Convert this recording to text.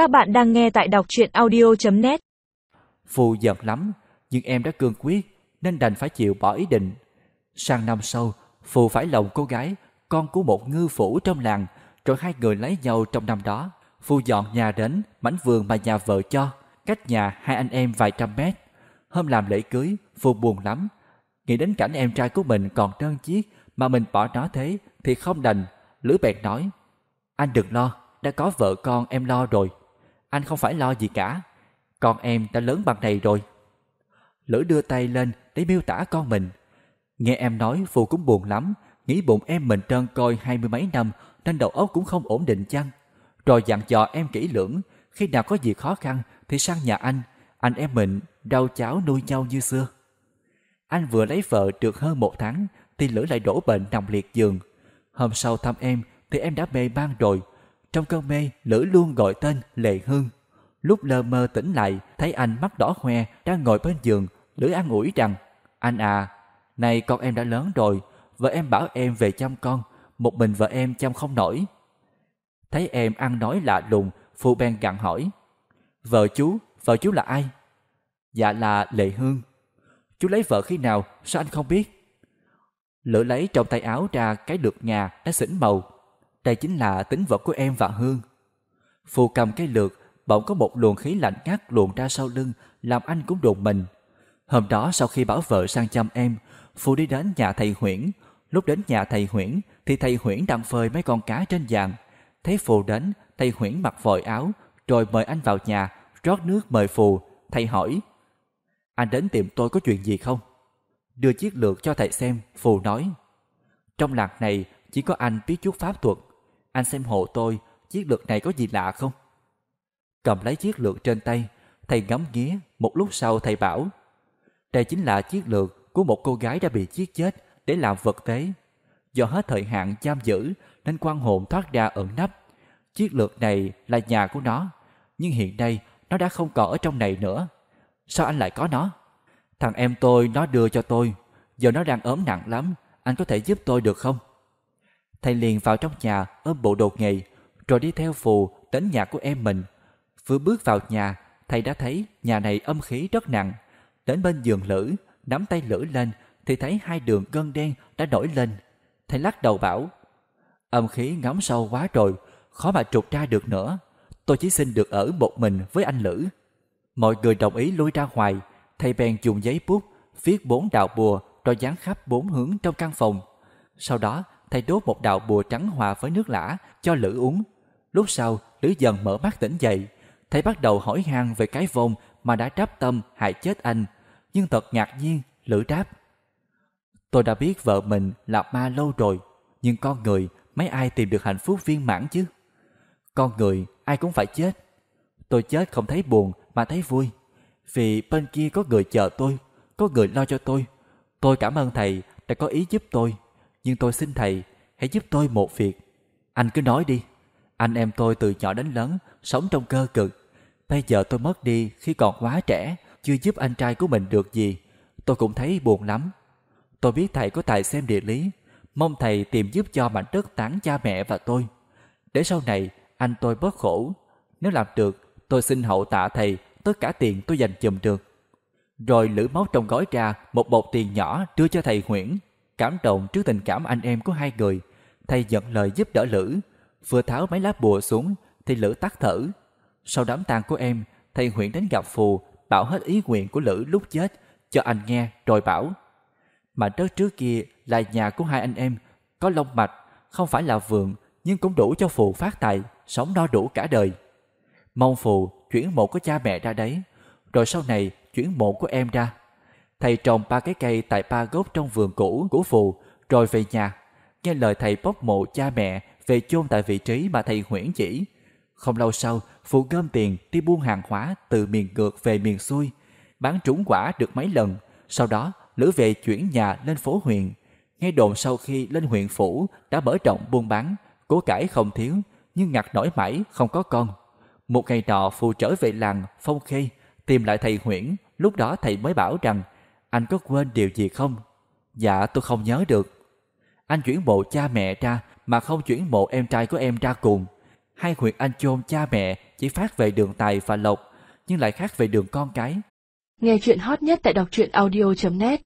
Các bạn đang nghe tại đọc truyện audio.net Phù giận lắm, nhưng em đã cương quyết nên đành phải chịu bỏ ý định. Sang năm sau, Phù phải lòng cô gái, con của một ngư phủ trong làng, rồi hai người lấy nhau trong năm đó. Phù dọn nhà đến mảnh vườn mà nhà vợ cho, cách nhà hai anh em vài trăm mét. Hôm làm lễ cưới, Phù buồn lắm. Nghĩ đến cảnh em trai của mình còn đơn chiếc mà mình bỏ nó thế thì không đành. Lữ bẹt nói, anh đừng lo, đã có vợ con em lo rồi. Anh không phải lo gì cả, con em đã lớn bằng này rồi. Lữ đưa tay lên để miêu tả con mình. Nghe em nói Phù cũng buồn lắm, nghĩ bụng em mình trơn coi hai mươi mấy năm nên đầu óc cũng không ổn định chăng. Rồi dặn dò em kỹ lưỡng, khi nào có gì khó khăn thì sang nhà anh, anh em mình đau cháo nuôi nhau như xưa. Anh vừa lấy vợ được hơn một tháng thì Lữ lại đổ bệnh nằm liệt giường. Hôm sau thăm em thì em đã mê man rồi. Trong cơn mê, Lữ luôn gọi tên Lệ Hương. Lúc lơ mơ tỉnh lại, thấy anh mắt đỏ hoe đang ngồi bên giường, Lữ an ủi rằng Anh à, này con em đã lớn rồi, vợ em bảo em về chăm con, một mình vợ em chăm không nổi. Thấy em ăn nói lạ lùng, Phu Ben gặn hỏi Vợ chú, vợ chú là ai? Dạ là Lệ Hương. Chú lấy vợ khi nào, sao anh không biết? Lữ lấy trong tay áo ra cái lược nhà đã xỉn màu. Đây chính là tính vật của em và Hương. phù cầm cái lược, bỗng có một luồng khí lạnh ngắt luồn ra sau lưng, làm anh cũng đồn mình. Hôm đó sau khi bảo vợ sang chăm em, phù đi đến nhà thầy Huyễn. Lúc đến nhà thầy Huyễn thì thầy Huyễn đang phơi mấy con cá trên giàn. Thấy Phù đến, thầy Huyễn mặc vội áo, rồi mời anh vào nhà, rót nước mời Phù. Thầy hỏi, anh đến tìm tôi có chuyện gì không? Đưa chiếc lược cho thầy xem, Phù nói, trong lạc này chỉ có anh biết chút pháp thuật. Anh xem hộ tôi, chiếc lược này có gì lạ không? Cầm lấy chiếc lược trên tay, thầy ngắm nghía, một lúc sau thầy bảo, đây chính là chiếc lược của một cô gái đã bị giết chết để làm vật tế. Do hết thời hạn giam giữ nên quan hồn thoát ra ẩn nấp. Chiếc lược này là nhà của nó, nhưng hiện nay nó đã không còn ở trong này nữa. Sao anh lại có nó? Thằng em tôi nó đưa cho tôi, giờ nó đang ốm nặng lắm, anh có thể giúp tôi được không? Thầy liền vào trong nhà ôm bộ đồ nghề, rồi đi theo phù đến nhà của em mình. Vừa bước vào nhà, thầy đã thấy nhà này âm khí rất nặng. Đến bên giường lữ, nắm tay lữ lên thì thấy hai đường gân đen đã nổi lên. Thầy lắc đầu bảo, âm khí ngắm sâu quá rồi, khó mà trục ra được nữa. Tôi chỉ xin được ở một mình với anh Lữ. Mọi người đồng ý lui ra ngoài, thầy bèn dùng giấy bút, viết bốn đạo bùa rồi dán khắp bốn hướng trong căn phòng. Sau đó, thầy đốt một đạo bùa trắng hòa với nước lã cho Lữ uống. Lúc sau, Lữ dần mở mắt tỉnh dậy. Thầy bắt đầu hỏi han về cái vong mà đã tráp tâm hại chết anh. Nhưng thật ngạc nhiên, Lữ đáp. Tôi đã biết vợ mình là ma lâu rồi, nhưng con người mấy ai tìm được hạnh phúc viên mãn chứ? Con người ai cũng phải chết. Tôi chết không thấy buồn mà thấy vui. Vì bên kia có người chờ tôi, có người lo cho tôi. Tôi cảm ơn thầy đã có ý giúp tôi. Nhưng tôi xin thầy hãy giúp tôi một việc. Anh cứ nói đi. Anh em tôi từ nhỏ đến lớn sống trong cơ cực. Bây giờ tôi mất đi khi còn quá trẻ, chưa giúp anh trai của mình được gì. Tôi cũng thấy buồn lắm. Tôi biết thầy có tài xem địa lý, mong thầy tìm giúp cho mảnh đất tán cha mẹ và tôi. Để sau này anh tôi bớt khổ. Nếu làm được, tôi xin hậu tạ thầy tất cả tiền tôi dành chùm được. Rồi lữ máu trong gói ra một bọc tiền nhỏ đưa cho thầy Nguyễn Cảm động trước tình cảm anh em của hai người, thầy nhận lời giúp đỡ Lữ. Vừa tháo mấy lá bùa xuống thì Lữ tắt thở. Sau đám tang của em, thầy huyện đến gặp Phù, bảo hết ý nguyện của Lữ lúc chết cho anh nghe rồi bảo mà đất trước kia là nhà của hai anh em, có long mạch, không phải là vườn nhưng cũng đủ cho Phù phát tài, sống no đủ cả đời. Mong Phù chuyển mộ của cha mẹ ra đấy, rồi sau này chuyển mộ của em ra. Thầy trồng ba cái cây tại ba gốc trong vườn cũ của Phù, rồi về nhà. Nghe lời thầy bốc mộ cha mẹ về chôn tại vị trí mà thầy huyễn chỉ. Không lâu sau, Phù gom tiền đi buôn hàng hóa từ miền ngược về miền xuôi. Bán trúng quả được mấy lần, sau đó Lữ về chuyển nhà lên phố huyện. Nghe đồn sau khi lên huyện phủ đã mở rộng buôn bán, cố cải không thiếu, nhưng ngặt nổi mãi không có con. Một ngày nọ Phù trở về làng Phong Khê, tìm lại thầy Huyễn, lúc đó thầy mới bảo rằng anh có quên điều gì không? Dạ tôi không nhớ được. Anh chuyển mộ cha mẹ ra mà không chuyển mộ em trai của em ra cùng. Hai huyện anh chôn cha mẹ chỉ phát về đường tài và lộc, nhưng lại khác về đường con cái. Nghe chuyện hot nhất tại đọc truyện audio.net